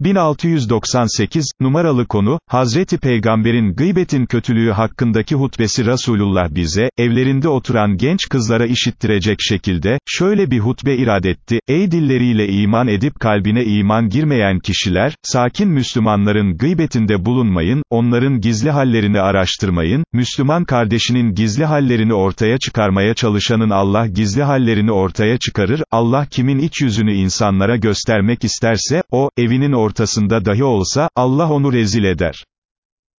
1698, numaralı konu, Hazreti Peygamber'in gıybetin kötülüğü hakkındaki hutbesi Resulullah bize, evlerinde oturan genç kızlara işittirecek şekilde, şöyle bir hutbe irad etti, ey dilleriyle iman edip kalbine iman girmeyen kişiler, sakin Müslümanların gıybetinde bulunmayın, onların gizli hallerini araştırmayın, Müslüman kardeşinin gizli hallerini ortaya çıkarmaya çalışanın Allah gizli hallerini ortaya çıkarır, Allah kimin iç yüzünü insanlara göstermek isterse, o, evinin ortasında dahi olsa, Allah onu rezil eder.